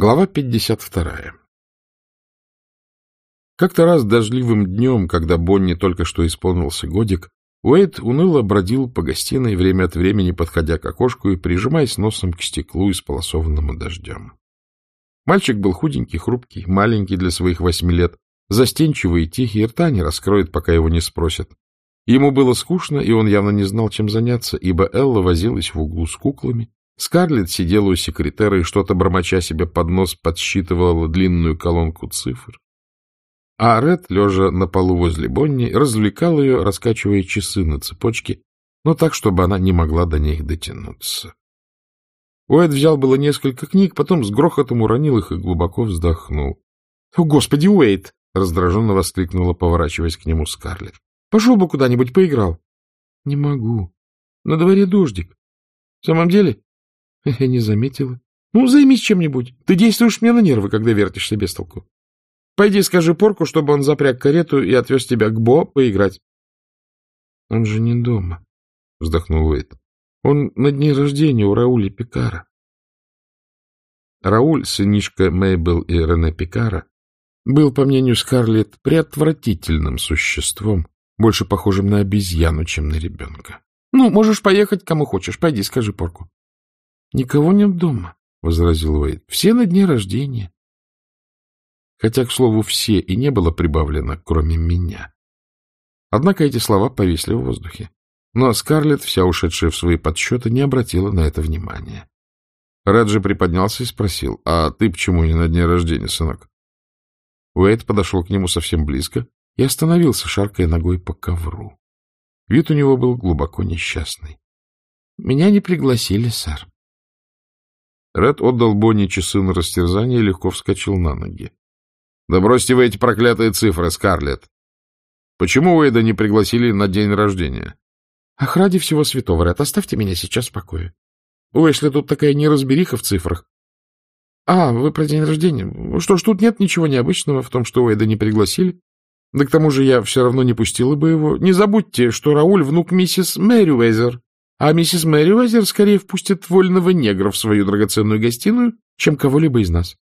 Глава 52. Как-то раз дождливым днем, когда Бонни только что исполнился годик, Уэйд уныло бродил по гостиной, время от времени подходя к окошку и прижимаясь носом к стеклу, исполосованному дождем. Мальчик был худенький, хрупкий, маленький для своих восьми лет, застенчивый и тихий, рта не раскроет, пока его не спросят. Ему было скучно, и он явно не знал, чем заняться, ибо Элла возилась в углу с куклами, Скарлетт сидела у секретера и что-то, бормоча себе под нос, подсчитывала длинную колонку цифр. А Ред, лежа на полу возле Бонни, развлекал ее, раскачивая часы на цепочке, но так, чтобы она не могла до них дотянуться. Уэд взял было несколько книг, потом с грохотом уронил их и глубоко вздохнул. — О, господи, Уэйд! — раздраженно воскликнула, поворачиваясь к нему Скарлетт. — Пошел бы куда-нибудь поиграл. — Не могу. На дворе дождик. — В самом деле? Я не заметила. Ну, займись чем-нибудь. Ты действуешь мне на нервы, когда вертишься без толку. Пойди скажи Порку, чтобы он запряг карету и отвез тебя к Бо поиграть. — Он же не дома, — вздохнул Уэйт. — Он на дне рождения у Рауля Пикара. Рауль, сынишка Мейбл и Рене Пикара, был, по мнению Скарлетт, преотвратительным существом, больше похожим на обезьяну, чем на ребенка. — Ну, можешь поехать, кому хочешь. Пойди, скажи Порку. — Никого нет дома, — возразил Уэйд. — Все на дне рождения. Хотя, к слову, все и не было прибавлено, кроме меня. Однако эти слова повисли в воздухе. Но Скарлетт, вся ушедшая в свои подсчеты, не обратила на это внимания. Реджи приподнялся и спросил, «А ты почему не на дне рождения, сынок?» Уэйд подошел к нему совсем близко и остановился, шаркая ногой по ковру. Вид у него был глубоко несчастный. — Меня не пригласили, сэр. Ред отдал Бонни часы на растерзание и легко вскочил на ноги. — Да бросьте вы эти проклятые цифры, Скарлетт! Почему Уэйда не пригласили на день рождения? — Ах, ради всего святого, Ред, оставьте меня сейчас в покое. У Эшли тут такая неразбериха в цифрах. — А, вы про день рождения. Что ж, тут нет ничего необычного в том, что Уэйда не пригласили. Да к тому же я все равно не пустила бы его. Не забудьте, что Рауль — внук миссис Мэри Уэйзер а миссис Мэри Уэзер скорее впустит вольного негра в свою драгоценную гостиную, чем кого-либо из нас.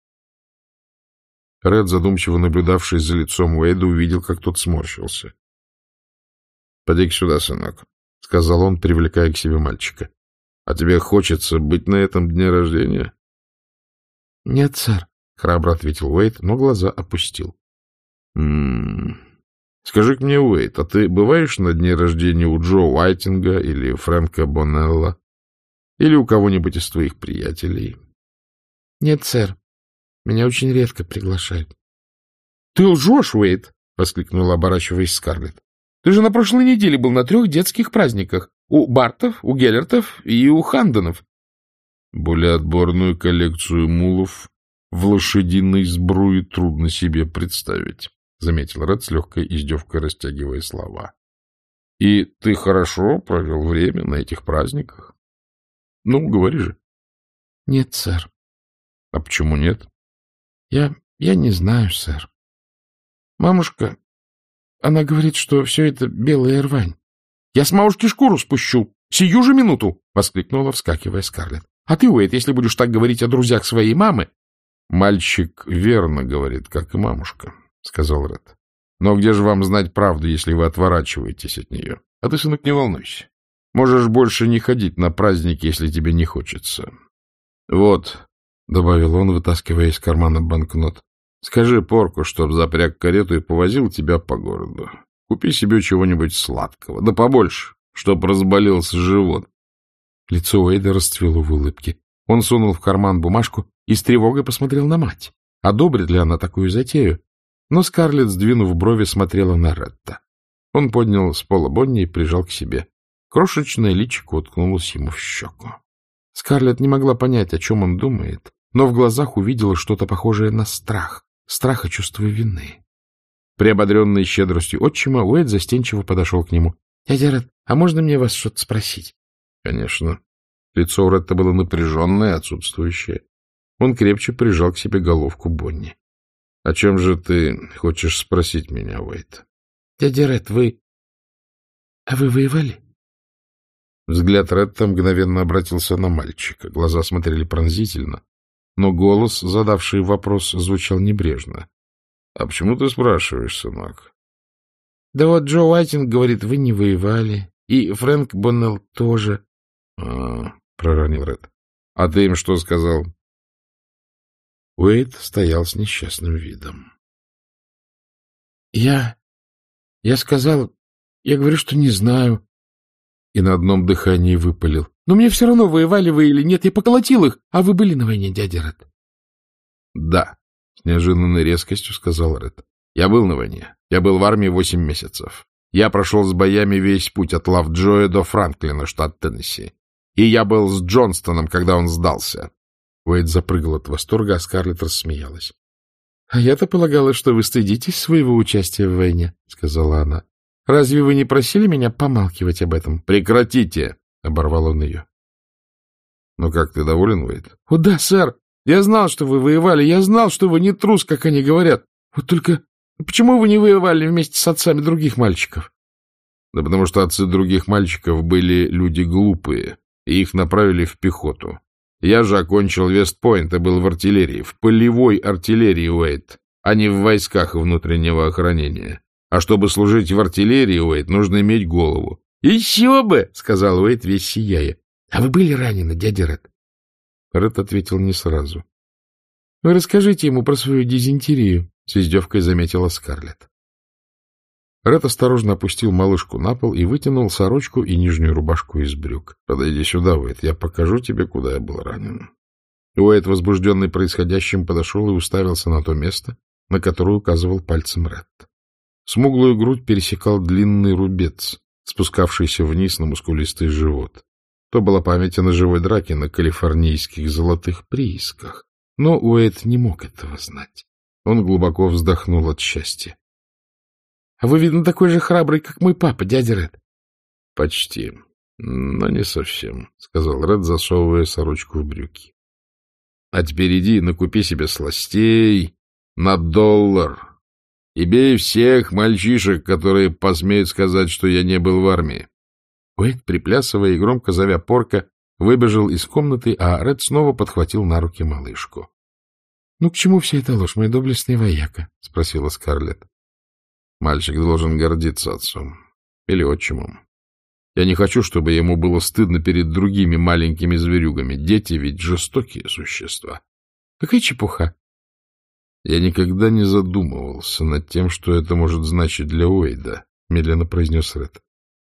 Ред, задумчиво наблюдавший за лицом Уэйда, увидел, как тот сморщился. — Поди сюда, сынок, — сказал он, привлекая к себе мальчика. — А тебе хочется быть на этом дне рождения? — Нет, сэр, — храбро ответил Уэйд, но глаза опустил. — М-м-м. Скажи мне, Уэйт, а ты бываешь на дне рождения у Джо Уайтинга или Фрэнка Боннелла? Или у кого-нибудь из твоих приятелей? — Нет, сэр. Меня очень редко приглашают. — Ты лжешь, Уэйт! — воскликнула, оборачиваясь Скарлетт. — Ты же на прошлой неделе был на трех детских праздниках. У Бартов, у Геллертов и у Хандонов. Более отборную коллекцию мулов в лошадиной сбруе трудно себе представить заметил Ред с легкой издевкой, растягивая слова. — И ты хорошо провел время на этих праздниках? — Ну, говори же. — Нет, сэр. — А почему нет? — Я... я не знаю, сэр. Мамушка, она говорит, что все это белая рвань. — Я с мамушки шкуру спущу! Сию же минуту! — воскликнула, вскакивая Скарлетт. — А ты, Уэйт, если будешь так говорить о друзьях своей мамы... — Мальчик верно говорит, как и мамушка, — сказал Ред. — Но где же вам знать правду, если вы отворачиваетесь от нее? А ты, сынок, не волнуйся. Можешь больше не ходить на праздники, если тебе не хочется. — Вот, — добавил он, вытаскивая из кармана банкнот, — скажи порку, чтоб запряг карету и повозил тебя по городу. Купи себе чего-нибудь сладкого, да побольше, чтоб разболелся живот. Лицо Уэйда расцвело в улыбке. Он сунул в карман бумажку и с тревогой посмотрел на мать. Одобрит ли она такую затею? Но Скарлетт, сдвинув брови, смотрела на Ретта. Он поднял с пола Бонни и прижал к себе. Крошечное личико уткнулось ему в щеку. Скарлетт не могла понять, о чем он думает, но в глазах увидела что-то похожее на страх, страх и чувство вины. Приободренный щедростью отчима, Уэйд застенчиво подошел к нему. — Дядя Ред, а можно мне вас что-то спросить? — Конечно. Лицо у Ретта было напряженное, отсутствующее. Он крепче прижал к себе головку Бонни. — О чем же ты хочешь спросить меня, Уэйт? — Дядя Ред, вы... А вы воевали? Взгляд Ретта мгновенно обратился на мальчика. Глаза смотрели пронзительно. но голос, задавший вопрос, звучал небрежно. — А почему ты спрашиваешь, сынок? — Да вот Джо Уайтинг говорит, вы не воевали, и Фрэнк Боннелл тоже. — А, — проронил Ред. — А ты им что сказал? Уэйд стоял с несчастным видом. — Я... я сказал... я говорю, что не знаю. И на одном дыхании выпалил. — Но мне все равно, воевали вы или нет, я поколотил их, а вы были на войне, дядя Ред. — Да, — с неожиданной резкостью сказал Ред. — Я был на войне. Я был в армии восемь месяцев. Я прошел с боями весь путь от Лавджоя до Франклина, штат Теннесси. И я был с Джонстоном, когда он сдался. Уэйд запрыгал от восторга, а Скарлетт рассмеялась. — А я-то полагала, что вы стыдитесь своего участия в войне, — сказала она. — Разве вы не просили меня помалкивать об этом? — Прекратите! — оборвал он ее. — Ну как, ты доволен, Уэйд? — О да, сэр! Я знал, что вы воевали, я знал, что вы не трус, как они говорят. Вот только почему вы не воевали вместе с отцами других мальчиков? — Да потому что отцы других мальчиков были люди глупые, и их направили в пехоту. Я же окончил Вестпойнт и был в артиллерии, в полевой артиллерии, Уэйт, а не в войсках внутреннего охранения. А чтобы служить в артиллерии, Уэйт, нужно иметь голову. — Еще бы! — сказал Уэйт, весь сияя. — А вы были ранены, дядя Ред? Ред ответил не сразу. — Вы расскажите ему про свою дизентерию, — с издевкой заметила Скарлетт. Ред осторожно опустил малышку на пол и вытянул сорочку и нижнюю рубашку из брюк. — Подойди сюда, Уэйт, я покажу тебе, куда я был ранен. Уэйт, возбужденный происходящим, подошел и уставился на то место, на которое указывал пальцем Ред. Смуглую грудь пересекал длинный рубец, спускавшийся вниз на мускулистый живот. То была память о ножевой драке на калифорнийских золотых приисках. Но Уэйт не мог этого знать. Он глубоко вздохнул от счастья. А вы, видно, такой же храбрый, как мой папа, дядя Ред. — Почти, но не совсем, — сказал Ред, засовывая сорочку в брюки. — А теперь иди накупи себе сластей на доллар и бей всех мальчишек, которые посмеют сказать, что я не был в армии. Уэйд, приплясывая и громко зовя порка, выбежал из комнаты, а Ред снова подхватил на руки малышку. — Ну, к чему вся эта ложь, мой доблестный вояка? — спросила Скарлетт. Мальчик должен гордиться отцом или отчимом. Я не хочу, чтобы ему было стыдно перед другими маленькими зверюгами. Дети ведь жестокие существа. Какая чепуха! Я никогда не задумывался над тем, что это может значить для Уэйда, — медленно произнес Ред.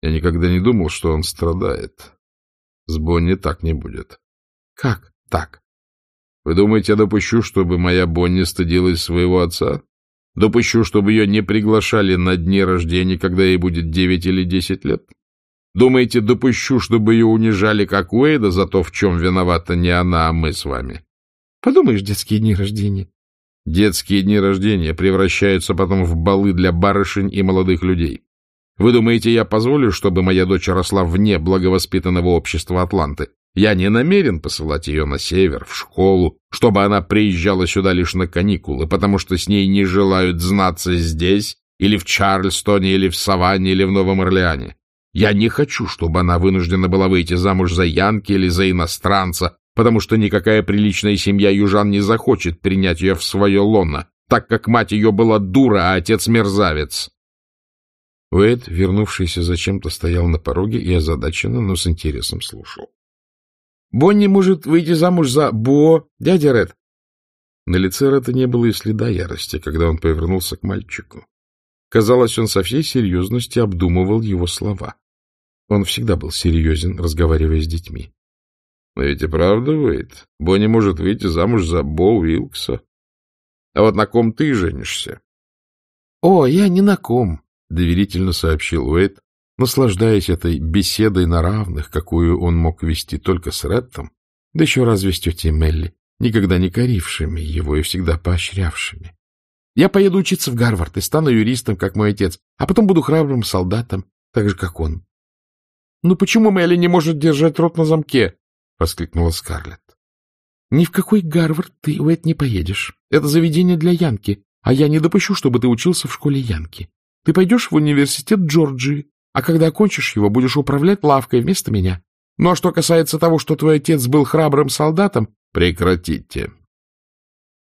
Я никогда не думал, что он страдает. С Бонни так не будет. — Как так? Вы думаете, я допущу, чтобы моя Бонни стыдилась своего отца? Допущу, чтобы ее не приглашали на дни рождения, когда ей будет девять или десять лет? Думаете, допущу, чтобы ее унижали, как Уэйда, за то, в чем виновата не она, а мы с вами? Подумаешь, детские дни рождения. Детские дни рождения превращаются потом в балы для барышень и молодых людей. Вы думаете, я позволю, чтобы моя дочь росла вне благовоспитанного общества Атланты? Я не намерен посылать ее на север, в школу, чтобы она приезжала сюда лишь на каникулы, потому что с ней не желают знаться здесь, или в Чарльстоне, или в Саванне, или в Новом Орлеане. Я не хочу, чтобы она вынуждена была выйти замуж за янки или за иностранца, потому что никакая приличная семья южан не захочет принять ее в свое лоно, так как мать ее была дура, а отец мерзавец. Уэйд, вернувшийся зачем-то, стоял на пороге и озадаченно, но с интересом слушал. Бонни может выйти замуж за Бо, дядя Ред. На лице Реда не было и следа ярости, когда он повернулся к мальчику. Казалось, он со всей серьезностью обдумывал его слова. Он всегда был серьезен, разговаривая с детьми. — Но ведь и правда, Уэйд, Бонни может выйти замуж за Бо Уилкса. А вот на ком ты женишься? — О, я не на ком, — доверительно сообщил Уэйд, наслаждаясь этой беседой на равных, какую он мог вести только с Реттом, да еще разве с тетей Мелли, никогда не корившими его и всегда поощрявшими. Я поеду учиться в Гарвард и стану юристом, как мой отец, а потом буду храбрым солдатом, так же, как он. — Ну почему Мелли не может держать рот на замке? — воскликнула Скарлетт. — Ни в какой Гарвард ты, Уэйт, не поедешь. Это заведение для Янки, а я не допущу, чтобы ты учился в школе Янки. Ты пойдешь в университет Джорджии, а когда окончишь его, будешь управлять лавкой вместо меня. Ну а что касается того, что твой отец был храбрым солдатом... — Прекратите,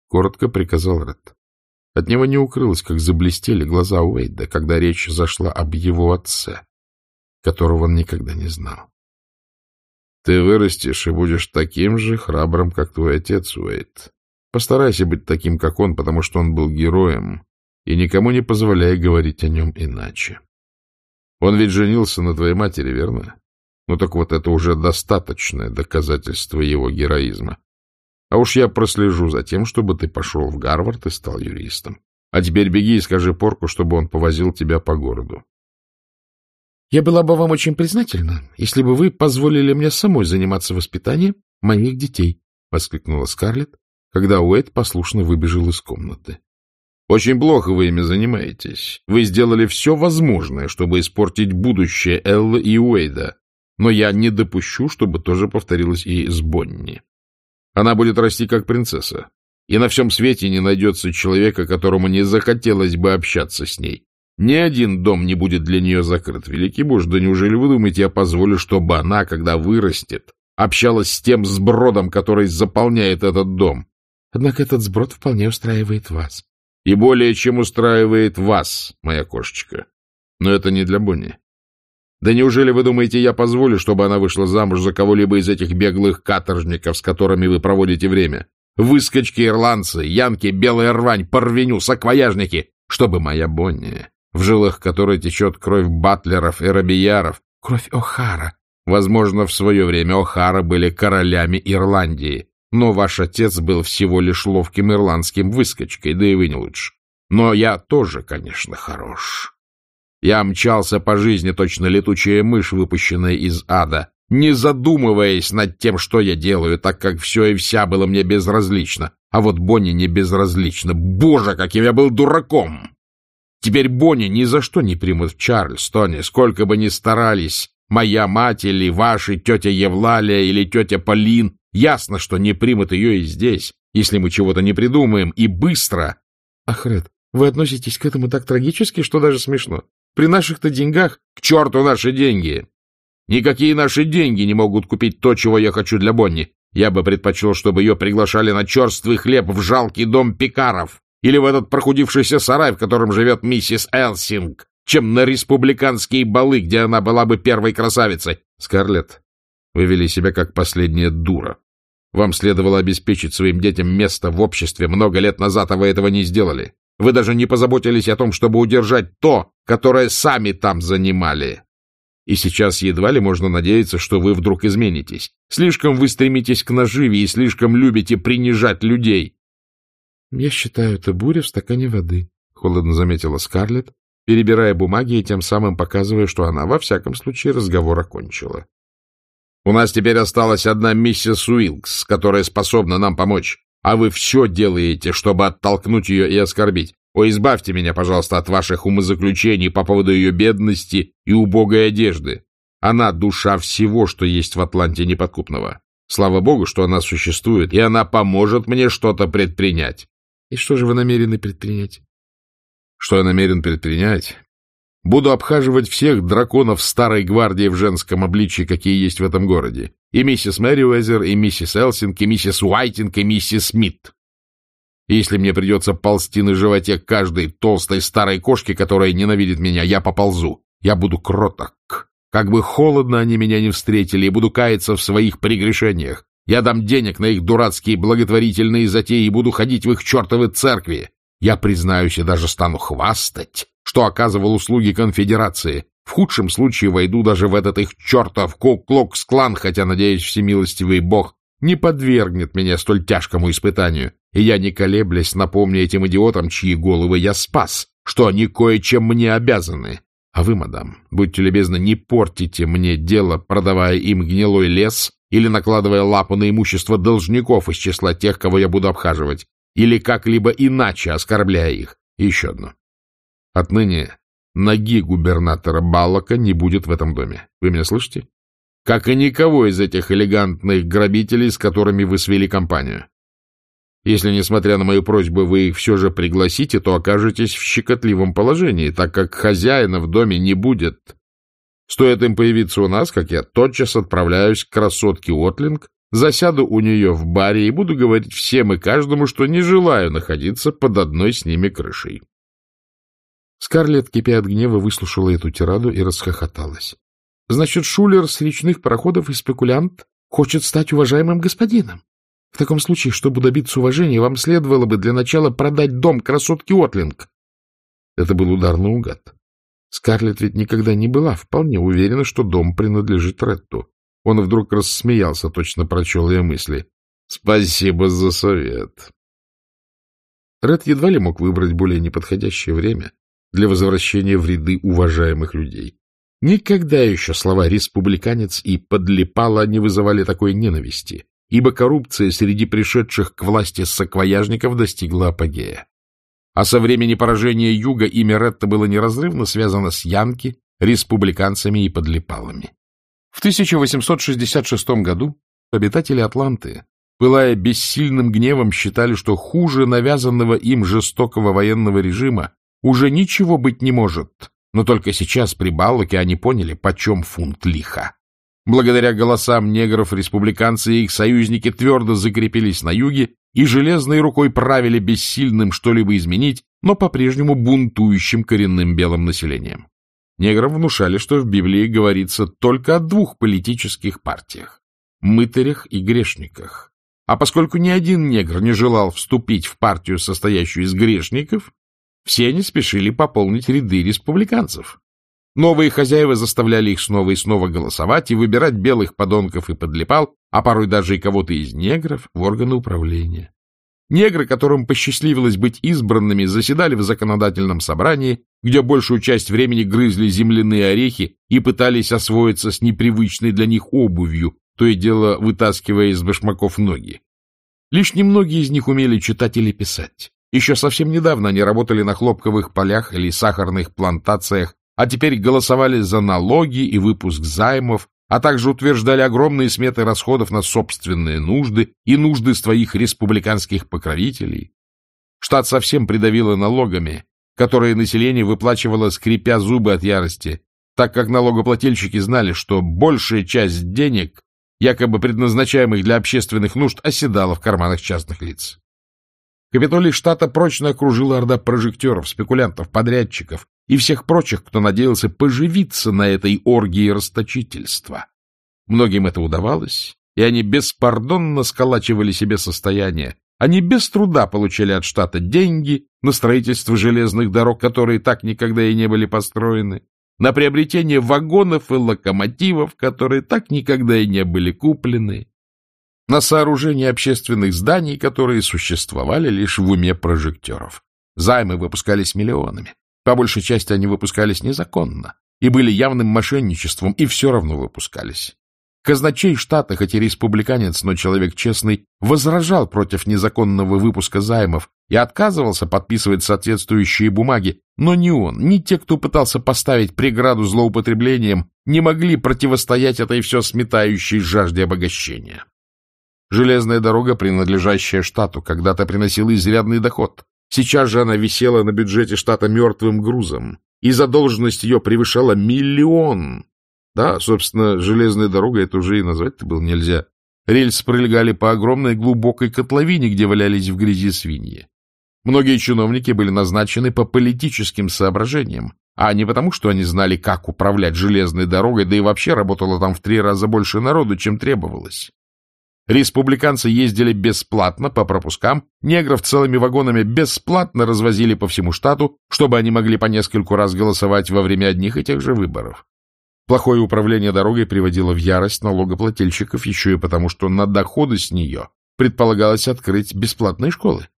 коротко приказал Ред. От него не укрылось, как заблестели глаза Уэйда, когда речь зашла об его отце, которого он никогда не знал. Ты вырастешь и будешь таким же храбрым, как твой отец, Уэйд. Постарайся быть таким, как он, потому что он был героем, и никому не позволяй говорить о нем иначе. Он ведь женился на твоей матери, верно? Ну так вот это уже достаточное доказательство его героизма. А уж я прослежу за тем, чтобы ты пошел в Гарвард и стал юристом. А теперь беги и скажи Порку, чтобы он повозил тебя по городу. Я была бы вам очень признательна, если бы вы позволили мне самой заниматься воспитанием моих детей, — воскликнула Скарлетт, когда Уэйд послушно выбежал из комнаты. — Очень плохо вы ими занимаетесь. Вы сделали все возможное, чтобы испортить будущее Эллы и Уэйда, но я не допущу, чтобы тоже повторилось и с Бонни. Она будет расти как принцесса, и на всем свете не найдется человека, которому не захотелось бы общаться с ней. Ни один дом не будет для нее закрыт. Великий Боже, да неужели вы думаете, я позволю, чтобы она, когда вырастет, общалась с тем сбродом, который заполняет этот дом? Однако этот сброд вполне устраивает вас. И более чем устраивает вас, моя кошечка. Но это не для Бонни. Да неужели вы думаете, я позволю, чтобы она вышла замуж за кого-либо из этих беглых каторжников, с которыми вы проводите время? Выскочки ирландцы, янки, белая рвань, порвеню, саквояжники, чтобы моя Бонни в жилах которой течет кровь батлеров и робияров, кровь О'Хара. Возможно, в свое время О'Хара были королями Ирландии, но ваш отец был всего лишь ловким ирландским выскочкой, да и вы не лучше. Но я тоже, конечно, хорош. Я мчался по жизни, точно летучая мышь, выпущенная из ада, не задумываясь над тем, что я делаю, так как все и вся было мне безразлично. А вот Бонни не безразлично. Боже, каким я был дураком! Теперь Бонни ни за что не примут в Чарльстоне, сколько бы ни старались. Моя мать или ваши, тетя Евлалия или тетя Полин, ясно, что не примут ее и здесь, если мы чего-то не придумаем, и быстро. Ах, Ред, вы относитесь к этому так трагически, что даже смешно. При наших-то деньгах... К черту наши деньги! Никакие наши деньги не могут купить то, чего я хочу для Бонни. Я бы предпочел, чтобы ее приглашали на черствый хлеб в жалкий дом пекаров или в этот прохудившийся сарай, в котором живет миссис Элсинг, чем на республиканские балы, где она была бы первой красавицей. Скарлетт, вы вели себя как последняя дура. Вам следовало обеспечить своим детям место в обществе много лет назад, а вы этого не сделали. Вы даже не позаботились о том, чтобы удержать то, которое сами там занимали. И сейчас едва ли можно надеяться, что вы вдруг изменитесь. Слишком вы стремитесь к наживе и слишком любите принижать людей. — Я считаю, это буря в стакане воды, — холодно заметила Скарлетт, перебирая бумаги и тем самым показывая, что она, во всяком случае, разговор окончила. — У нас теперь осталась одна миссис Уилкс, которая способна нам помочь, а вы все делаете, чтобы оттолкнуть ее и оскорбить. О, избавьте меня, пожалуйста, от ваших умозаключений по поводу ее бедности и убогой одежды. Она — душа всего, что есть в Атланте неподкупного. Слава богу, что она существует, и она поможет мне что-то предпринять. И что же вы намерены предпринять? Что я намерен предпринять? Буду обхаживать всех драконов старой гвардии в женском обличии, какие есть в этом городе. И миссис Мэриуэзер, и миссис Элсинг, и миссис Уайтинг, и миссис Смит. Если мне придется ползти на животе каждой толстой старой кошки, которая ненавидит меня, я поползу. Я буду кроток. Как бы холодно они меня не встретили, и буду каяться в своих прегрешениях. Я дам денег на их дурацкие благотворительные затеи и буду ходить в их чертовы церкви. Я признаюсь и даже стану хвастать, что оказывал услуги конфедерации. В худшем случае войду даже в этот их чертов Ку-Клокс-клан, хотя, надеюсь, всемилостивый бог не подвергнет меня столь тяжкому испытанию. И я, не колеблясь, напомню этим идиотам, чьи головы я спас, что они кое-чем мне обязаны. А вы, мадам, будьте любезны, не портите мне дело, продавая им гнилой лес или накладывая лапу на имущество должников из числа тех, кого я буду обхаживать, или как-либо иначе оскорбляя их. И еще одно. Отныне ноги губернатора Баллока не будет в этом доме. Вы меня слышите? Как и никого из этих элегантных грабителей, с которыми вы свели компанию. Если, несмотря на мою просьбу, вы их все же пригласите, то окажетесь в щекотливом положении, так как хозяина в доме не будет. Стоит им появиться у нас, как я тотчас отправляюсь к красотке Отлинг засяду у нее в баре и буду говорить всем и каждому, что не желаю находиться под одной с ними крышей. Скарлетт, кипя от гнева, выслушала эту тираду и расхохоталась. — Значит, шулер с речных пароходов и спекулянт хочет стать уважаемым господином. В таком случае, чтобы добиться уважения, вам следовало бы для начала продать дом красотки Отлинг. Это был удар наугад. Скарлетт ведь никогда не была вполне уверена, что дом принадлежит Ретту. Он вдруг рассмеялся, точно прочел ее мысли. — Спасибо за совет. Ред едва ли мог выбрать более неподходящее время для возвращения в ряды уважаемых людей. Никогда еще слова «республиканец» и «подлипало» не вызывали такой ненависти, ибо коррупция среди пришедших к власти саквояжников достигла апогея. А со времени поражения Юга имя Ретта было неразрывно связано с Янки, республиканцами и подлипалами. В 1866 году обитатели Атланты, пылая бессильным гневом, считали, что хуже навязанного им жестокого военного режима уже ничего быть не может, но только сейчас при Баллоке они поняли, почем фунт лиха. Благодаря голосам негров республиканцы и их союзники твердо закрепились на юге и железной рукой правили бессильным что-либо изменить, но по-прежнему бунтующим коренным белым населением. Неграм внушали, что в Библии говорится только о двух политических партиях — мытарях и грешниках. А поскольку ни один негр не желал вступить в партию, состоящую из грешников, все они спешили пополнить ряды республиканцев. Новые хозяева заставляли их снова и снова голосовать и выбирать белых подонков и подлипал, а порой даже и кого-то из негров в органы управления. Негры, которым посчастливилось быть избранными, заседали в законодательном собрании, где большую часть времени грызли земляные орехи и пытались освоиться с непривычной для них обувью, то и дело вытаскивая из башмаков ноги. Лишь немногие из них умели читать или писать. Еще совсем недавно они работали на хлопковых полях или сахарных плантациях, а теперь голосовали за налоги и выпуск займов, а также утверждали огромные сметы расходов на собственные нужды и нужды своих республиканских покровителей. Штат совсем придавило налогами, которые население выплачивало, скрипя зубы от ярости, так как налогоплательщики знали, что большая часть денег, якобы предназначаемых для общественных нужд, оседала в карманах частных лиц. Капитолий штата прочно окружила орда прожекторов, спекулянтов, подрядчиков, и всех прочих, кто надеялся поживиться на этой оргии расточительства. Многим это удавалось, и они беспардонно сколачивали себе состояние. Они без труда получали от штата деньги на строительство железных дорог, которые так никогда и не были построены, на приобретение вагонов и локомотивов, которые так никогда и не были куплены, на сооружение общественных зданий, которые существовали лишь в уме прожекторов. Займы выпускались миллионами. По большей части они выпускались незаконно и были явным мошенничеством, и все равно выпускались. Казначей штата, хоть и республиканец, но человек честный, возражал против незаконного выпуска займов и отказывался подписывать соответствующие бумаги, но ни он, ни те, кто пытался поставить преграду злоупотреблениям, не могли противостоять этой все сметающей жажде обогащения. Железная дорога, принадлежащая штату, когда-то приносила изрядный доход, Сейчас же она висела на бюджете штата мертвым грузом, и задолженность ее превышала миллион. Да, собственно, железная дорога это уже и назвать-то было нельзя. Рельсы пролегали по огромной глубокой котловине, где валялись в грязи свиньи. Многие чиновники были назначены по политическим соображениям, а не потому, что они знали, как управлять железной дорогой, да и вообще работало там в три раза больше народу, чем требовалось. Республиканцы ездили бесплатно по пропускам, негров целыми вагонами бесплатно развозили по всему штату, чтобы они могли по нескольку раз голосовать во время одних и тех же выборов. Плохое управление дорогой приводило в ярость налогоплательщиков еще и потому, что на доходы с нее предполагалось открыть бесплатные школы.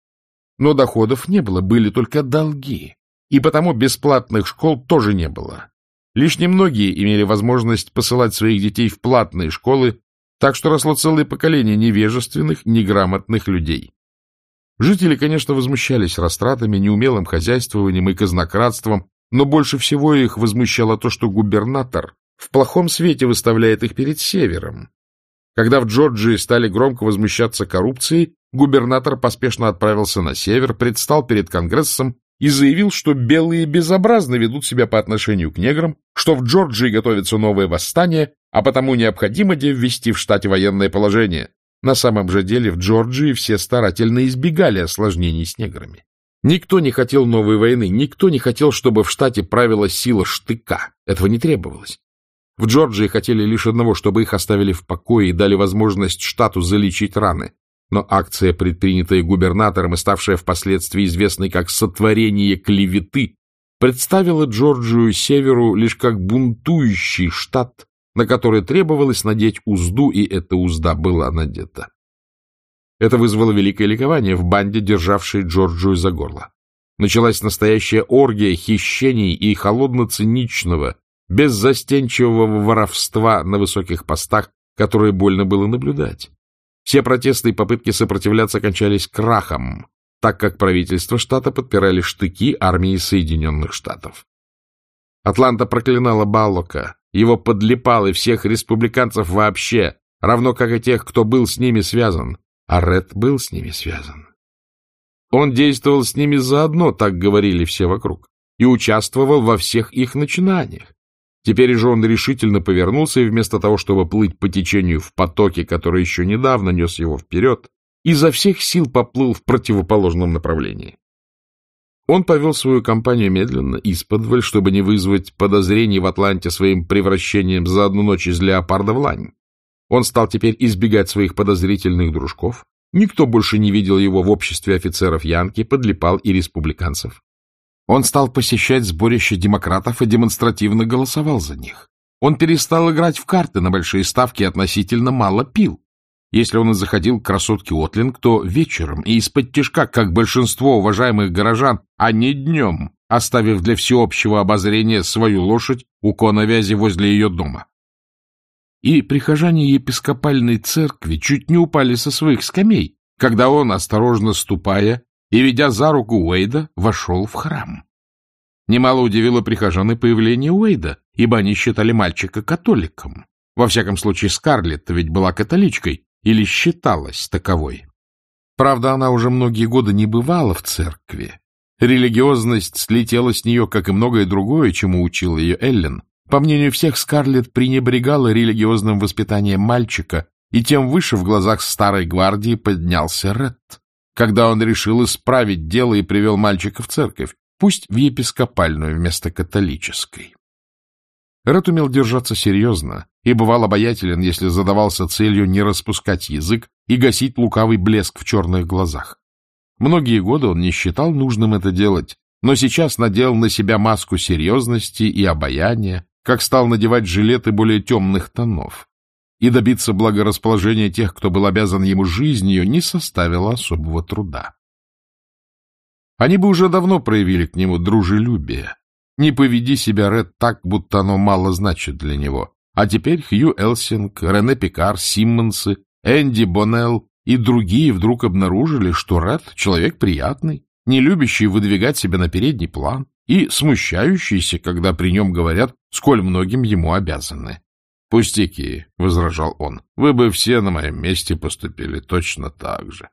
Но доходов не было, были только долги, и потому бесплатных школ тоже не было. Лишь немногие имели возможность посылать своих детей в платные школы так что росло целое поколение невежественных, неграмотных людей. Жители, конечно, возмущались растратами, неумелым хозяйствованием и казнократством, но больше всего их возмущало то, что губернатор в плохом свете выставляет их перед севером. Когда в Джорджии стали громко возмущаться коррупцией, губернатор поспешно отправился на север, предстал перед Конгрессом и заявил, что белые безобразно ведут себя по отношению к неграм, что в Джорджии готовится новое восстание, а потому необходимо ввести в штате военное положение. На самом же деле в Джорджии все старательно избегали осложнений с неграми. Никто не хотел новой войны, никто не хотел, чтобы в штате правила сила штыка. Этого не требовалось. В Джорджии хотели лишь одного, чтобы их оставили в покое и дали возможность штату залечить раны. Но акция, предпринятая губернатором и ставшая впоследствии известной как «сотворение клеветы», представила Джорджию Северу лишь как бунтующий штат, на который требовалось надеть узду, и эта узда была надета. Это вызвало великое ликование в банде, державшей Джорджию за горло. Началась настоящая оргия хищений и холодно-циничного, беззастенчивого воровства на высоких постах, которое больно было наблюдать. Все протесты и попытки сопротивляться кончались крахом, так как правительство штата подпирали штыки армии Соединенных Штатов. Атланта проклинала Баллока, его подлипал и всех республиканцев вообще, равно как и тех, кто был с ними связан. А Ред был с ними связан. Он действовал с ними заодно, так говорили все вокруг, и участвовал во всех их начинаниях. Теперь же он решительно повернулся и вместо того, чтобы плыть по течению в потоке, который еще недавно нес его вперед, изо всех сил поплыл в противоположном направлении. Он повел свою компанию медленно, исподволь, чтобы не вызвать подозрений в Атланте своим превращением за одну ночь из леопарда в лань. Он стал теперь избегать своих подозрительных дружков. Никто больше не видел его в обществе офицеров Янки, подлипал и республиканцев. Он стал посещать сборище демократов и демонстративно голосовал за них. Он перестал играть в карты на большие ставки и относительно мало пил. Если он и заходил к красотке Отлинг, то вечером и из-под тяжка, как большинство уважаемых горожан, а не днем, оставив для всеобщего обозрения свою лошадь у коновязи возле ее дома. И прихожане епископальной церкви чуть не упали со своих скамей, когда он, осторожно ступая и ведя за руку Уэйда, вошел в храм. Немало удивило прихожан и появление Уэйда, ибо они считали мальчика католиком. Во всяком случае, Скарлетт ведь была католичкой, или считалась таковой. Правда, она уже многие годы не бывала в церкви. Религиозность слетела с нее, как и многое другое, чему учил ее Эллен. По мнению всех, Скарлетт пренебрегала религиозным воспитанием мальчика, и тем выше в глазах старой гвардии поднялся Ред, когда он решил исправить дело и привел мальчика в церковь, пусть в епископальную вместо католической. Ред умел держаться серьезно и бывал обаятелен, если задавался целью не распускать язык и гасить лукавый блеск в черных глазах. Многие годы он не считал нужным это делать, но сейчас надел на себя маску серьезности и обаяния, как стал надевать жилеты более темных тонов. И добиться благорасположения тех, кто был обязан ему жизнью, не составило особого труда. Они бы уже давно проявили к нему дружелюбие, не поведи себя, Ред, так, будто оно мало значит для него. А теперь Хью Элсинг, Рене Пикар, Симмонсы, Энди Боннелл и другие вдруг обнаружили, что Ред — человек приятный, не любящий выдвигать себя на передний план и смущающийся, когда при нем говорят, сколь многим ему обязаны. — Пустяки, — возражал он, — вы бы все на моем месте поступили точно так же.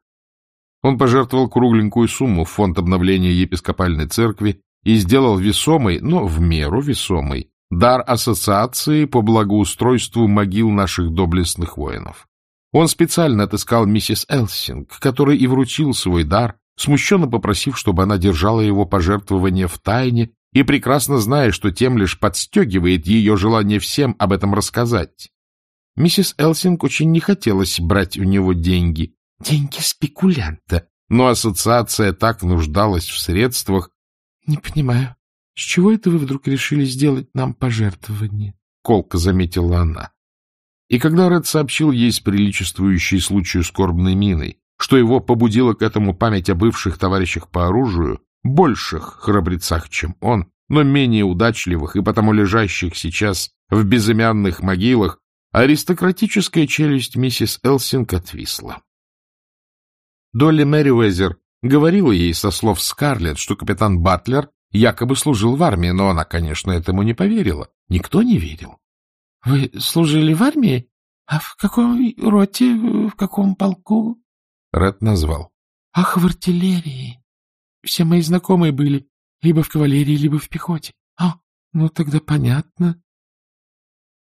Он пожертвовал кругленькую сумму в фонд обновления епископальной церкви и сделал весомый, но в меру весомый, дар ассоциации по благоустройству могил наших доблестных воинов. Он специально отыскал миссис Элсинг, которой и вручил свой дар, смущенно попросив, чтобы она держала его пожертвование в тайне и прекрасно зная, что тем лишь подстегивает ее желание всем об этом рассказать. Миссис Элсинг очень не хотелось брать у него деньги. Деньги спекулянта. Но ассоциация так нуждалась в средствах, — Не понимаю, с чего это вы вдруг решили сделать нам пожертвование? — колко заметила она. И когда Ред сообщил ей с приличествующей случаю скорбной миной, что его побудила к этому память о бывших товарищах по оружию, больших храбрецах, чем он, но менее удачливых и потому лежащих сейчас в безымянных могилах, аристократическая челюсть миссис Элсинг отвисла. Долли Мэриуэзер Говорила ей со слов Скарлетт, что капитан Батлер якобы служил в армии, но она, конечно, этому не поверила. Никто не верил. — Вы служили в армии? А в какой роте, в каком полку? Ред назвал. — Ах, в артиллерии. Все мои знакомые были либо в кавалерии, либо в пехоте. А, ну тогда понятно.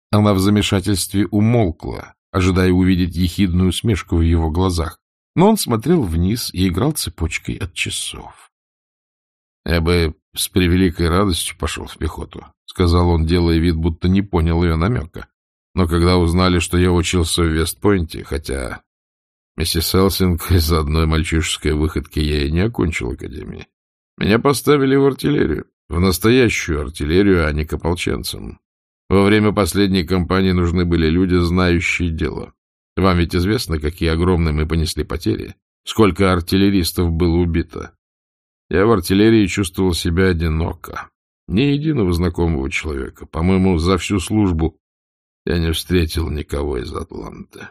Она в замешательстве умолкла, ожидая увидеть ехидную усмешку в его глазах, но он смотрел вниз и играл цепочкой от часов. — Я бы с превеликой радостью пошел в пехоту, — сказал он, делая вид, будто не понял ее намека. Но когда узнали, что я учился в Вестпойнте, хотя миссис Элсинг из-за одной мальчишеской выходки я и не окончил академии, меня поставили в артиллерию, в настоящую артиллерию, а не к ополченцам. Во время последней кампании нужны были люди, знающие дело. Вам ведь известно, какие огромные мы понесли потери, сколько артиллеристов было убито. Я в артиллерии чувствовал себя одиноко. Ни единого знакомого человека. По-моему, за всю службу я не встретил никого из Атланты.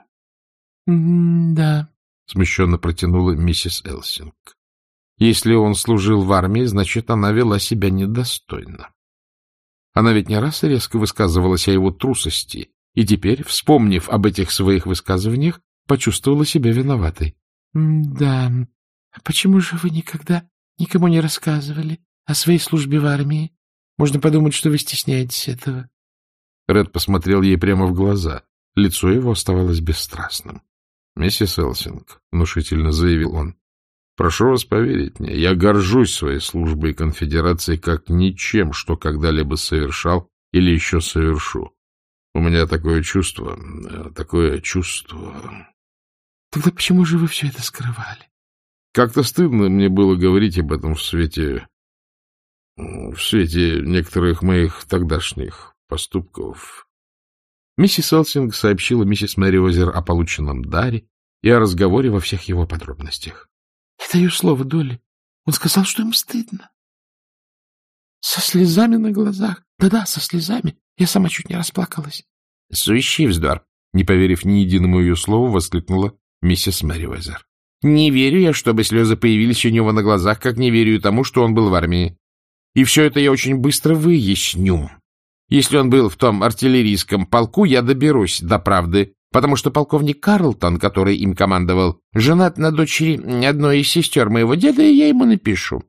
— Да, — смущенно протянула миссис Элсинг. Если он служил в армии, значит, она вела себя недостойно. Она ведь не раз резко высказывалась о его трусости, и теперь, вспомнив об этих своих высказываниях, почувствовала себя виноватой. — Да, почему же вы никогда никому не рассказывали о своей службе в армии? Можно подумать, что вы стесняетесь этого. Ред посмотрел ей прямо в глаза. Лицо его оставалось бесстрастным. — Миссис Элсинг, — внушительно заявил он, — прошу вас поверить мне, я горжусь своей службой конфедерации как ничем, что когда-либо совершал или еще совершу. У меня такое чувство, э, такое чувство... — Тогда почему же вы все это скрывали? Как-то стыдно мне было говорить об этом в свете... в свете некоторых моих тогдашних поступков. Миссис Элсинг сообщила миссис Мэри Озер о полученном даре и о разговоре во всех его подробностях. — Я даю слово Долли. Он сказал, что им стыдно. Со слезами на глазах. Да-да, со слезами. Я сама чуть не расплакалась. — Сущий вздор! — не поверив ни единому ее слову, воскликнула миссис Мэри Озер. — Не верю я, чтобы слезы появились у него на глазах, как не верю тому, что он был в армии. И все это я очень быстро выясню. Если он был в том артиллерийском полку, я доберусь до правды, потому что полковник Карлтон, который им командовал, женат на дочери одной из сестер моего деда, и я ему напишу.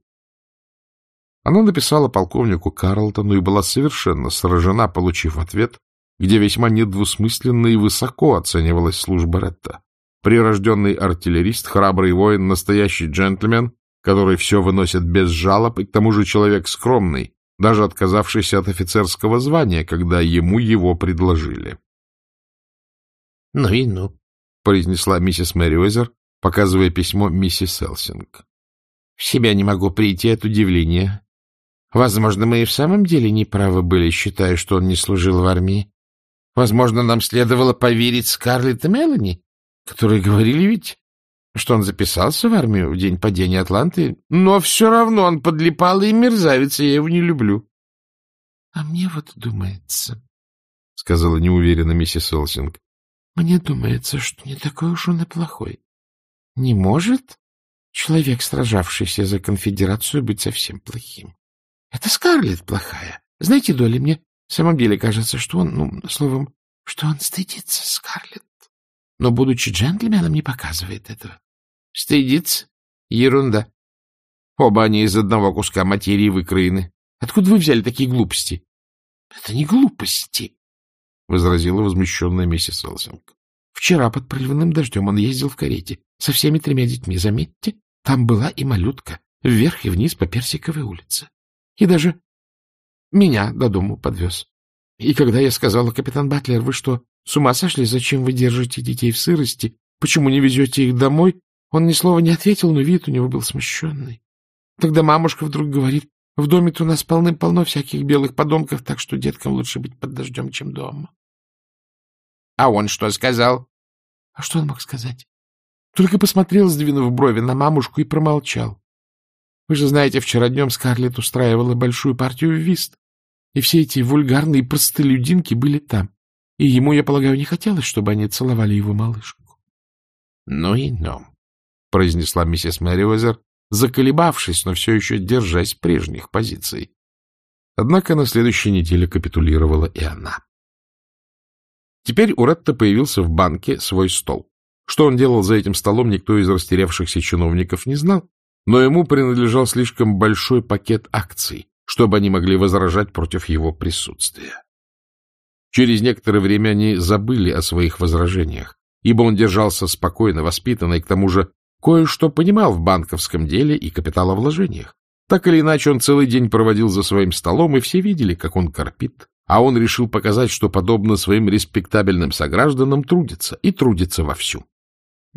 Она написала полковнику Карлтону и была совершенно сражена, получив ответ, где весьма недвусмысленно и высоко оценивалась служба Ретта. Прирожденный артиллерист, храбрый воин, настоящий джентльмен, который все выносит без жалоб, и к тому же человек скромный, даже отказавшийся от офицерского звания, когда ему его предложили. — Ну и ну, — произнесла миссис Мэри Уэзер, показывая письмо миссис Элсинг. — В себя не могу прийти от удивления. Возможно, мы и в самом деле неправы были, считая, что он не служил в армии. Возможно, нам следовало поверить Скарлетт и Мелани, которые говорили ведь, что он записался в армию в день падения Атланты, но все равно он подлипал и мерзавец, и я его не люблю. — А мне вот думается, — сказала неуверенно миссис Элсинг, — мне думается, что не такой уж он и плохой. Не может человек, сражавшийся за конфедерацию, быть совсем плохим. Это Скарлетт плохая. Знаете, Доли, мне в самом деле кажется, что он, ну, словом, что он стыдится Скарлетт но, будучи джентльменом, не показывает этого. Стыдится? Ерунда. Оба они из одного куска материи выкроены. Откуда вы взяли такие глупости? — Это не глупости, — возразила возмущенная миссис Элсинг. Вчера под проливным дождем он ездил в карете со всеми тремя детьми. Заметьте, там была и малютка, вверх и вниз по Персиковой улице. И даже меня до дому подвез. И когда я сказала, капитан Батлер, вы что, с ума сошли? Зачем вы держите детей в сырости? Почему не везете их домой? Он ни слова не ответил, но вид у него был смущенный. Тогда мамушка вдруг говорит, в доме-то у нас полным-полно всяких белых подонков, так что деткам лучше быть под дождем, чем дома. А он что сказал? А что он мог сказать? Только посмотрел, сдвинув брови на мамушку, и промолчал. Вы же знаете, вчера днем Скарлетт устраивала большую партию в вист, и все эти вульгарные простолюдинки были там. И ему, я полагаю, не хотелось, чтобы они целовали его малышку. — Ну и ну, — произнесла миссис Мэривезер, заколебавшись, но все еще держась прежних позиций. Однако на следующей неделе капитулировала и она. Теперь у Ретта появился в банке свой стол. Что он делал за этим столом, никто из растерявшихся чиновников не знал, но ему принадлежал слишком большой пакет акций, чтобы они могли возражать против его присутствия. Через некоторое время они забыли о своих возражениях, ибо он держался спокойно, воспитанно и, к тому же, кое-что понимал в банковском деле и капиталовложениях. Так или иначе, он целый день проводил за своим столом, и все видели, как он корпит. А он решил показать, что, подобно своим респектабельным согражданам, трудится, и трудится вовсю.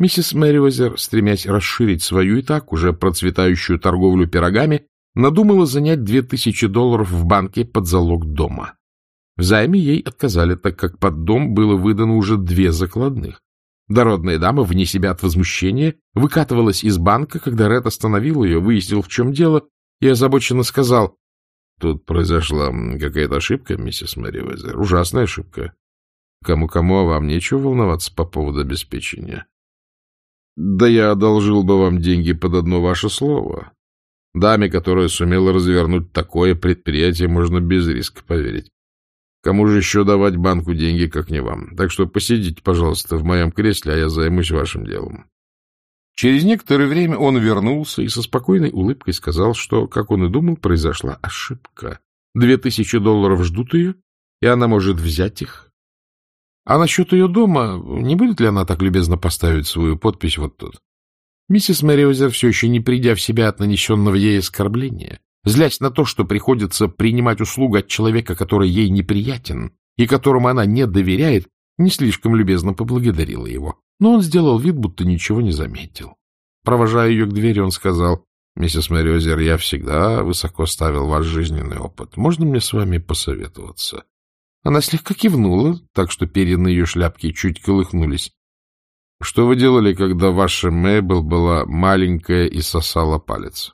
Миссис Мэривезер, стремясь расширить свою и так уже процветающую торговлю пирогами, надумала занять две тысячи долларов в банке под залог дома. В займе ей отказали, так как под дом было выдано уже две закладных. Дородная дама, вне себя от возмущения, выкатывалась из банка, когда Ред остановил ее, выяснил, в чем дело, и озабоченно сказал, «Тут произошла какая-то ошибка, миссис Мэри Везер, ужасная ошибка. Кому-кому, а вам нечего волноваться по поводу обеспечения. Да я одолжил бы вам деньги под одно ваше слово. Даме, которая сумела развернуть такое предприятие, можно без риска поверить. Кому же еще давать банку деньги, как не вам? Так что посидите, пожалуйста, в моем кресле, а я займусь вашим делом. Через некоторое время он вернулся и со спокойной улыбкой сказал, что, как он и думал, произошла ошибка. Две тысячи долларов ждут ее, и она может взять их. А насчет ее дома, не будет ли она так любезно поставить свою подпись вот тут? Миссис Мэриозер, все еще не придя в себя от нанесенного ей оскорбления, злясь на то, что приходится принимать услугу от человека, который ей неприятен и которому она не доверяет, не слишком любезно поблагодарила его. Но он сделал вид, будто ничего не заметил. Провожая ее к двери, он сказал, «Миссис Мэриозер, я всегда высоко ставил ваш жизненный опыт. Можно мне с вами посоветоваться?» Она слегка кивнула, так что перья на ее шляпке чуть колыхнулись. — Что вы делали, когда ваша Мэйбл была маленькая и сосала палец?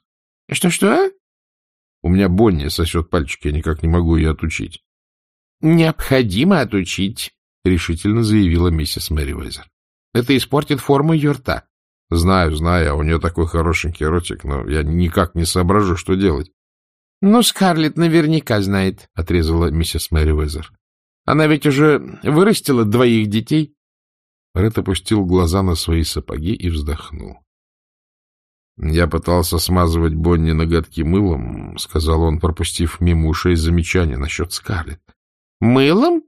«Что, — Что-что? — У меня Бонни сосет пальчики, я никак не могу ее отучить. — Необходимо отучить, — решительно заявила миссис Мэривайзер. — Это испортит форму ее рта. — Знаю, знаю, а у нее такой хорошенький ротик, но я никак не соображу, что делать. — Ну, Скарлетт наверняка знает, — отрезала миссис Мэривайзер. Она ведь уже вырастила двоих детей. Ред опустил глаза на свои сапоги и вздохнул. «Я пытался смазывать Бонни ноготки мылом», — сказал он, пропустив мимо ушей замечание насчет Скарлетт. «Мылом?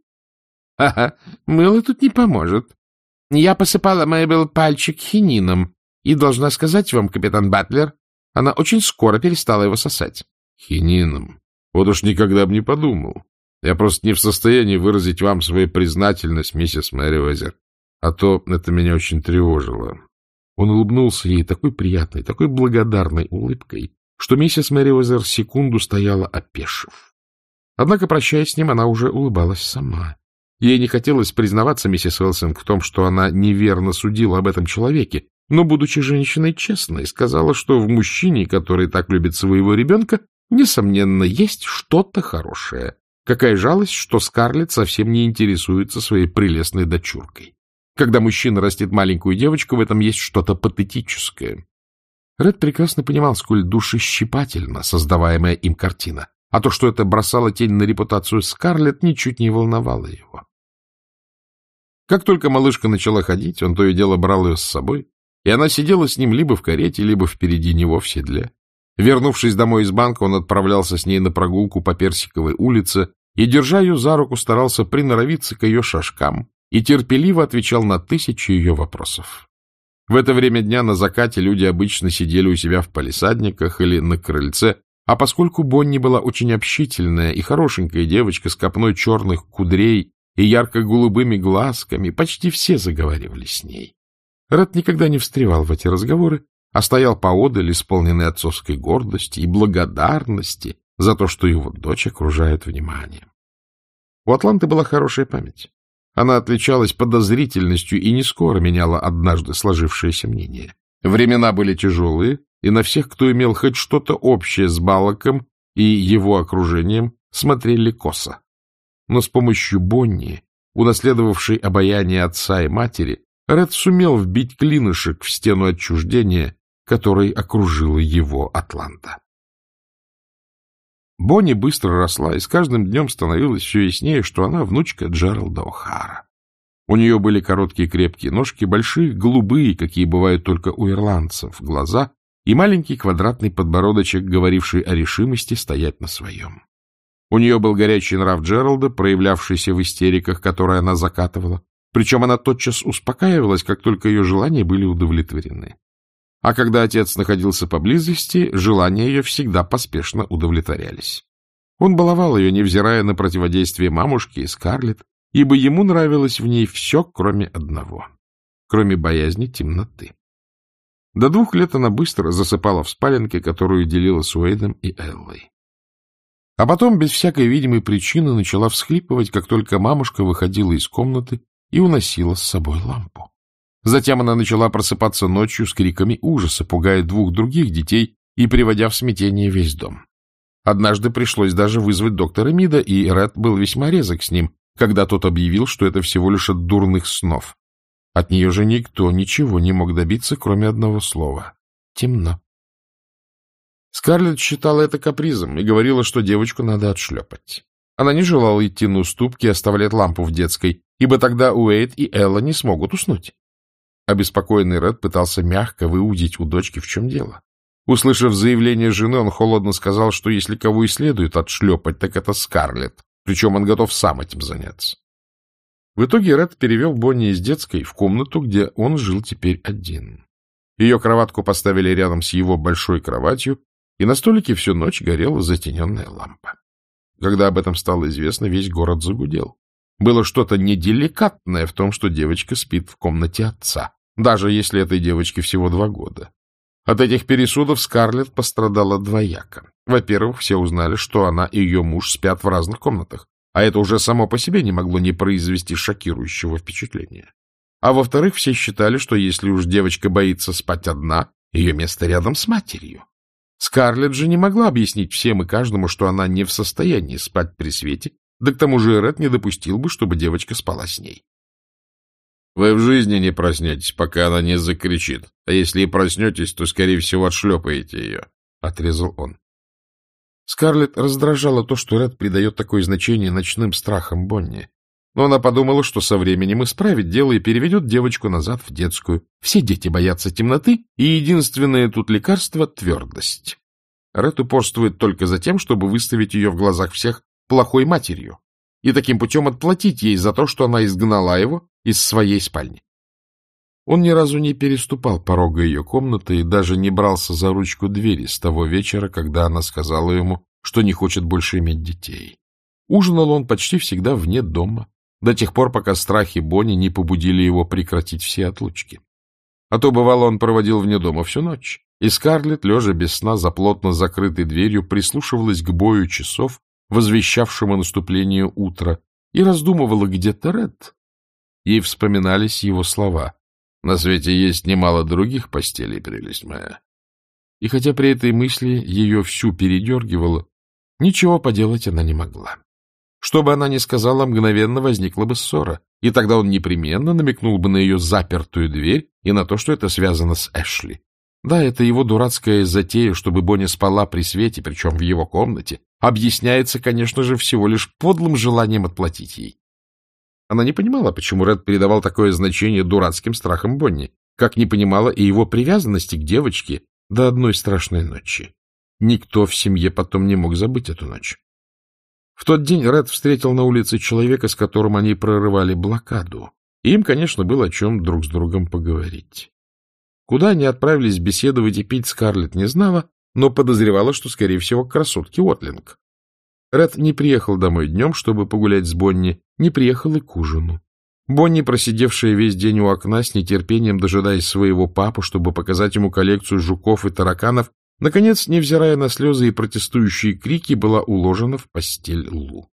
Ага, мыло тут не поможет. Я посыпала Мэйбл пальчик хинином, и должна сказать вам, капитан Батлер, она очень скоро перестала его сосать». «Хинином? Вот уж никогда бы не подумал. Я просто не в состоянии выразить вам свою признательность, миссис Мэривезер, а то это меня очень тревожило. Он улыбнулся ей такой приятной, такой благодарной улыбкой, что миссис Мэривезер секунду стояла опешив. Однако, прощаясь с ним, она уже улыбалась сама. Ей не хотелось признаваться миссис Элсинг в том, что она неверно судила об этом человеке, но, будучи женщиной честной, сказала, что в мужчине, который так любит своего ребенка, несомненно, есть что-то хорошее. Какая жалость, что Скарлетт совсем не интересуется своей прелестной дочуркой. Когда мужчина растет маленькую девочку, в этом есть что-то патетическое. Ред прекрасно понимал, сколь душещипательна создаваемая им картина, а то, что это бросало тень на репутацию Скарлетт, ничуть не волновало его. Как только малышка начала ходить, он то и дело брал ее с собой, и она сидела с ним либо в карете, либо впереди него в седле. Вернувшись домой из банка, он отправлялся с ней на прогулку по Персиковой улице и, держа ее за руку, старался приноровиться к ее шажкам и терпеливо отвечал на тысячи ее вопросов. В это время дня на закате люди обычно сидели у себя в палисадниках или на крыльце, а поскольку Бонни была очень общительная и хорошенькая девочка с копной черных кудрей и ярко-голубыми глазками, почти все заговаривали с ней. Ред никогда не встревал в эти разговоры, а стоял поодаль, исполненный отцовской гордости и благодарности за то, что его дочь окружает вниманием. У Атланты была хорошая память. Она отличалась подозрительностью и не скоро меняла однажды сложившееся мнение. Времена были тяжелые, и на всех, кто имел хоть что-то общее с Балаком и его окружением, смотрели косо. Но с помощью Бонни, унаследовавшей обаяние отца и матери, Ред сумел вбить клинышек в стену отчуждения которой окружила его Атланта. Бонни быстро росла, и с каждым днем становилось все яснее, что она внучка Джералда О'Хара. У нее были короткие крепкие ножки, большие, голубые, какие бывают только у ирландцев, глаза и маленький квадратный подбородочек, говоривший о решимости стоять на своем. У нее был горячий нрав Джералда, проявлявшийся в истериках, которые она закатывала. Причем она тотчас успокаивалась, как только ее желания были удовлетворены. А когда отец находился поблизости, желания ее всегда поспешно удовлетворялись. Он баловал ее, невзирая на противодействие мамушки и Скарлетт, ибо ему нравилось в ней все, кроме одного, кроме боязни темноты. До двух лет она быстро засыпала в спаленке, которую делила с Уэйдом и Эллой. А потом, без всякой видимой причины, начала всхлипывать, как только мамушка выходила из комнаты и уносила с собой лампу. Затем она начала просыпаться ночью с криками ужаса, пугая двух других детей и приводя в смятение весь дом. Однажды пришлось даже вызвать доктора Мида, и Ред был весьма резок с ним, когда тот объявил, что это всего лишь от дурных снов. От нее же никто ничего не мог добиться, кроме одного слова — темно. Скарлетт считала это капризом и говорила, что девочку надо отшлепать. Она не желала идти на уступки и оставлять лампу в детской, ибо тогда Уэйд и Элла не смогут уснуть. Обеспокоенный Ред пытался мягко выудить у дочки, в чем дело. Услышав заявление жены, он холодно сказал, что если кого и следует отшлепать, так это Скарлетт, причем он готов сам этим заняться. В итоге Ред перевел Бонни из детской в комнату, где он жил теперь один. Ее кроватку поставили рядом с его большой кроватью, и на столике всю ночь горела затененная лампа. Когда об этом стало известно, весь город загудел. Было что-то неделикатное в том, что девочка спит в комнате отца, даже если этой девочке всего два года. От этих пересудов Скарлетт пострадала двояко. Во-первых, все узнали, что она и ее муж спят в разных комнатах, а это уже само по себе не могло не произвести шокирующего впечатления. А во-вторых, все считали, что если уж девочка боится спать одна, ее место рядом с матерью. Скарлетт же не могла объяснить всем и каждому, что она не в состоянии спать при свете, да к тому же Ред не допустил бы, чтобы девочка спала с ней. — Вы в жизни не проснетесь, пока она не закричит, а если и проснетесь, то, скорее всего, отшлепаете ее, — отрезал он. Скарлетт раздражало то, что Ред придает такое значение ночным страхам Бонни. Но она подумала, что со временем исправит дело и переведет девочку назад в детскую. Все дети боятся темноты, и единственное тут лекарство — твердость. Ред упорствует только за тем, чтобы выставить ее в глазах всех плохой матерью и таким путем отплатить ей за то, что она изгнала его из своей спальни. Он ни разу не переступал порога ее комнаты и даже не брался за ручку двери с того вечера, когда она сказала ему, что не хочет больше иметь детей. Ужинал он почти всегда вне дома, до тех пор, пока страхи Бонни не побудили его прекратить все отлучки. А то, бывало, он проводил вне дома всю ночь, и Скарлетт, лежа без сна за плотно закрытой дверью, прислушивалась к бою часов, возвещавшему наступление утра, и раздумывала, где Терет. Ей вспоминались его слова. «На свете есть немало других постелей, прелесть моя». И хотя при этой мысли ее всю передергивало, ничего поделать она не могла. Что бы она ни сказала, мгновенно возникла бы ссора, и тогда он непременно намекнул бы на ее запертую дверь и на то, что это связано с Эшли. Да, это его дурацкая затея, чтобы Бонни спала при свете, причем в его комнате, объясняется, конечно же, всего лишь подлым желанием отплатить ей. Она не понимала, почему Ред передавал такое значение дурацким страхам Бонни, как не понимала и его привязанности к девочке до одной страшной ночи. Никто в семье потом не мог забыть эту ночь. В тот день Ред встретил на улице человека, с которым они прорывали блокаду. И им, конечно, было о чем друг с другом поговорить. Куда они отправились беседовать и пить, Скарлетт не знала, но подозревала, что, скорее всего, к красотке Уотлинг. Ред не приехал домой днем, чтобы погулять с Бонни, не приехал и к ужину. Бонни, просидевшая весь день у окна, с нетерпением дожидаясь своего папу, чтобы показать ему коллекцию жуков и тараканов, Наконец, невзирая на слезы и протестующие крики, была уложена в постель Лу.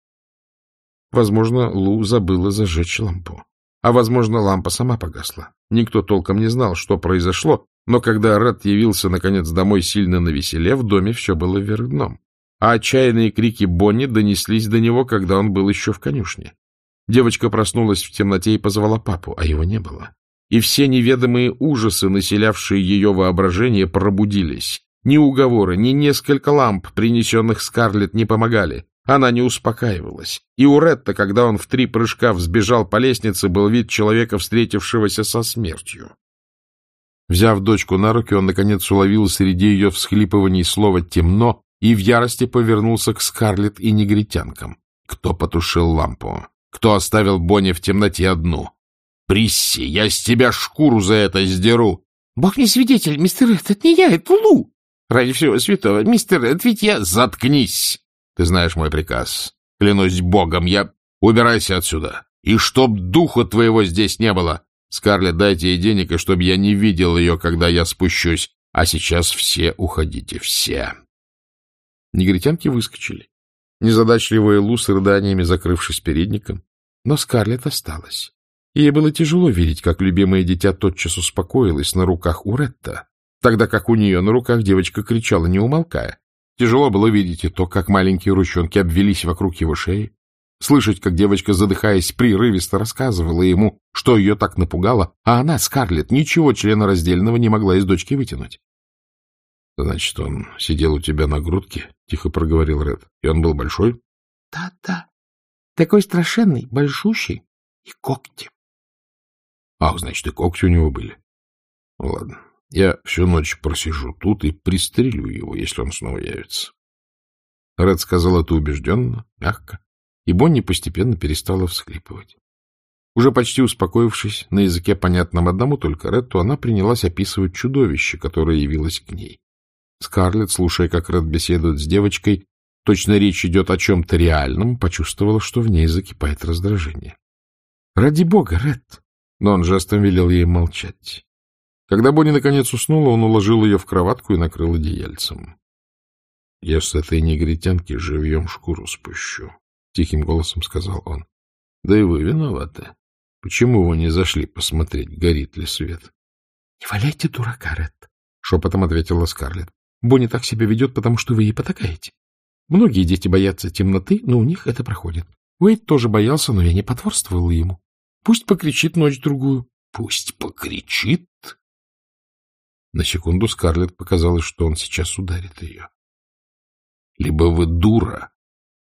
Возможно, Лу забыла зажечь лампу. А, возможно, лампа сама погасла. Никто толком не знал, что произошло, но когда Ред явился, наконец, домой сильно навеселе, в доме все было вверх дном. А отчаянные крики Бонни донеслись до него, когда он был еще в конюшне. Девочка проснулась в темноте и позвала папу, а его не было. И все неведомые ужасы, населявшие ее воображение, пробудились. Ни уговоры, ни несколько ламп, принесенных Скарлетт, не помогали. Она не успокаивалась. И у Ретта, когда он в три прыжка взбежал по лестнице, был вид человека, встретившегося со смертью. Взяв дочку на руки, он, наконец, уловил среди ее всхлипываний слово «темно» и в ярости повернулся к Скарлетт и негритянкам. Кто потушил лампу? Кто оставил Бонни в темноте одну? Присси, я с тебя шкуру за это сдеру. — Бог не свидетель, мистер это не я, это Лу. Ради всего святого, мистер Эд, ведь я... Заткнись! Ты знаешь мой приказ. Клянусь богом, я... Убирайся отсюда. И чтоб духа твоего здесь не было. Скарлетт, дайте ей денег, и чтоб я не видел ее, когда я спущусь. А сейчас все уходите, все. Негритянки выскочили. Незадачливые Лу с рыданиями закрывшись передником. Но Скарлетт осталась. Ей было тяжело видеть, как любимое дитя тотчас успокоилось на руках у Ретта, тогда как у нее на руках девочка кричала, не умолкая. Тяжело было видеть и то, как маленькие ручонки обвелись вокруг его шеи, слышать, как девочка, задыхаясь, прерывисто рассказывала ему, что ее так напугало, а она, Скарлетт, ничего членораздельного не могла из дочки вытянуть. — Значит, он сидел у тебя на грудке? — тихо проговорил Ред. — И он был большой? Да, — Да-да. Такой страшенный, большущий и когти. Ах, значит, и когти у него были. Ну, ладно, я всю ночь просижу тут и пристрелю его, если он снова явится. Ред сказал это убежденно, мягко, и Бонни постепенно перестала всхлипывать. Уже почти успокоившись, на языке, понятном одному только Редту, она принялась описывать чудовище, которое явилось к ней. Скарлетт, слушая, как Ред беседует с девочкой, точно речь идет о чем-то реальном, почувствовала, что в ней закипает раздражение. — Ради бога, Ред! но он жестом велел ей молчать. Когда Бонни наконец уснула, он уложил ее в кроватку и накрыл одеяльцем. — Я с этой негритянки живьем шкуру спущу, — тихим голосом сказал он. — Да и вы виноваты. Почему вы не зашли посмотреть, горит ли свет? — Не валяйте дурака, Ред, — шепотом ответила Скарлетт. — Бонни так себя ведет, потому что вы ей потакаете. Многие дети боятся темноты, но у них это проходит. Уэйд тоже боялся, но я не потворствовала ему. Пусть покричит ночь-другую. Пусть покричит? На секунду Скарлетт показалось, что он сейчас ударит ее. Либо вы дура,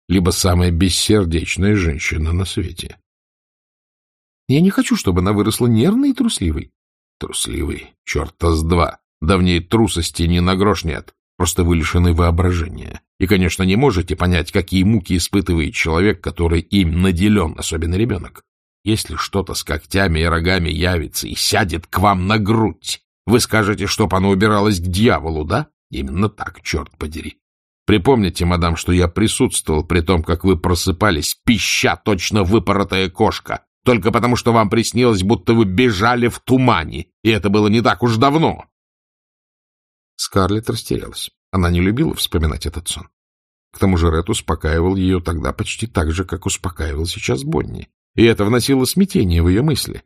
либо самая бессердечная женщина на свете. Я не хочу, чтобы она выросла нервной и трусливой. Трусливый? Черта с два. Да в ней трусости ни на грош нет. Просто вы лишены воображения. И, конечно, не можете понять, какие муки испытывает человек, который им наделен, особенно ребенок. Если что-то с когтями и рогами явится и сядет к вам на грудь, вы скажете, чтоб оно убиралось к дьяволу, да? Именно так, черт подери. Припомните, мадам, что я присутствовал при том, как вы просыпались, пища точно выпоротая кошка, только потому что вам приснилось, будто вы бежали в тумане, и это было не так уж давно. Скарлетт растерялась. Она не любила вспоминать этот сон. К тому же Ред успокаивал ее тогда почти так же, как успокаивал сейчас Бонни и это вносило смятение в ее мысли.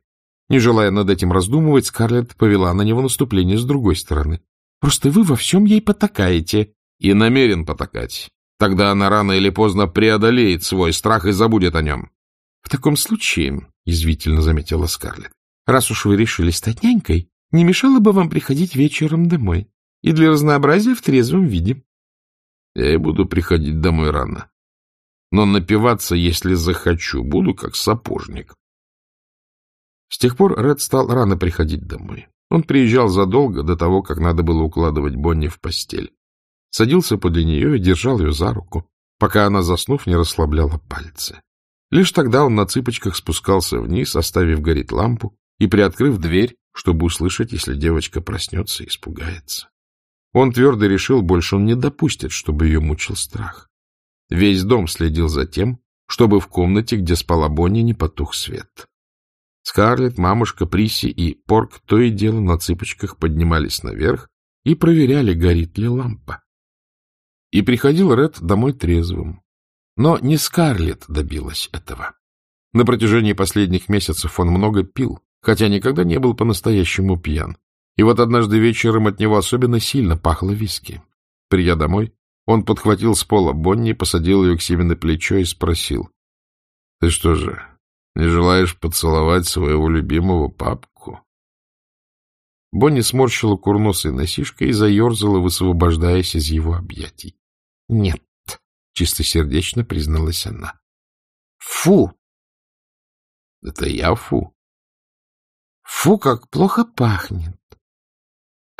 Не желая над этим раздумывать, Скарлетт повела на него наступление с другой стороны. — Просто вы во всем ей потакаете. — И намерен потакать. Тогда она рано или поздно преодолеет свой страх и забудет о нем. — В таком случае, — язвительно заметила Скарлетт, — раз уж вы решили стать нянькой, не мешало бы вам приходить вечером домой. И для разнообразия в трезвом виде. — Я и буду приходить домой рано но напиваться, если захочу, буду как сапожник. С тех пор Ред стал рано приходить домой. Он приезжал задолго до того, как надо было укладывать Бонни в постель. Садился подле нее и держал ее за руку, пока она, заснув, не расслабляла пальцы. Лишь тогда он на цыпочках спускался вниз, оставив гореть лампу и приоткрыв дверь, чтобы услышать, если девочка проснется и испугается. Он твердо решил, больше он не допустит, чтобы ее мучил страх. Весь дом следил за тем, чтобы в комнате, где спала Бонни, не потух свет. Скарлетт, мамушка, Приси и Порк то и дело на цыпочках поднимались наверх и проверяли, горит ли лампа. И приходил Ред домой трезвым. Но не Скарлетт добилась этого. На протяжении последних месяцев он много пил, хотя никогда не был по-настоящему пьян. И вот однажды вечером от него особенно сильно пахло виски. Придя домой, он подхватил с пола Бонни, посадил ее к себе на плечо и спросил. — Ты что же, не желаешь поцеловать своего любимого папку? Бонни сморщила курносой носишкой и заерзала, высвобождаясь из его объятий. — Нет, — чистосердечно призналась она. — Фу! — Это я фу. — Фу, как плохо пахнет.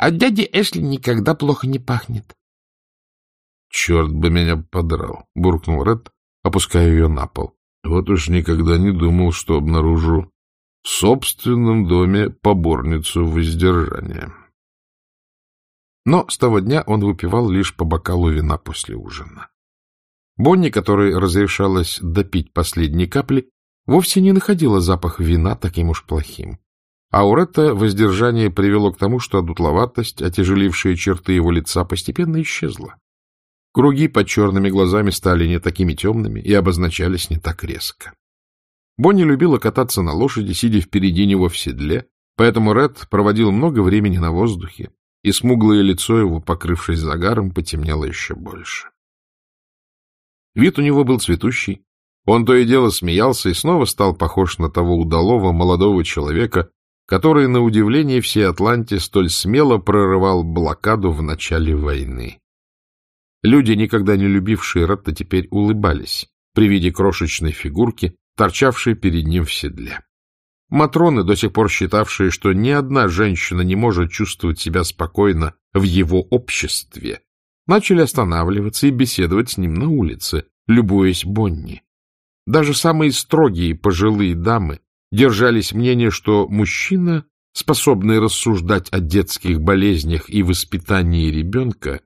А дяде Эшли никогда плохо не пахнет. Черт бы меня подрал, — буркнул Ред, опуская ее на пол. Вот уж никогда не думал, что обнаружу в собственном доме поборницу воздержания. Но с того дня он выпивал лишь по бокалу вина после ужина. Бонни, которой разрешалось допить последние капли, вовсе не находила запах вина таким уж плохим. А у Ретта воздержание привело к тому, что одутловатость, отяжелившая черты его лица, постепенно исчезла. Круги под черными глазами стали не такими темными и обозначались не так резко. Бонни любила кататься на лошади, сидя впереди него в седле, поэтому Ред проводил много времени на воздухе, и смуглое лицо его, покрывшись загаром, потемнело еще больше. Вид у него был цветущий. Он то и дело смеялся и снова стал похож на того удалого молодого человека, который, на удивление всей Атланте, столь смело прорывал блокаду в начале войны. Люди, никогда не любившие Ретта, теперь улыбались при виде крошечной фигурки, торчавшей перед ним в седле. Матроны, до сих пор считавшие, что ни одна женщина не может чувствовать себя спокойно в его обществе, начали останавливаться и беседовать с ним на улице, любуясь Бонни. Даже самые строгие пожилые дамы держались мнения, что мужчина, способный рассуждать о детских болезнях и воспитании ребенка,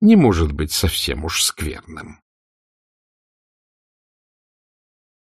не может быть совсем уж скверным.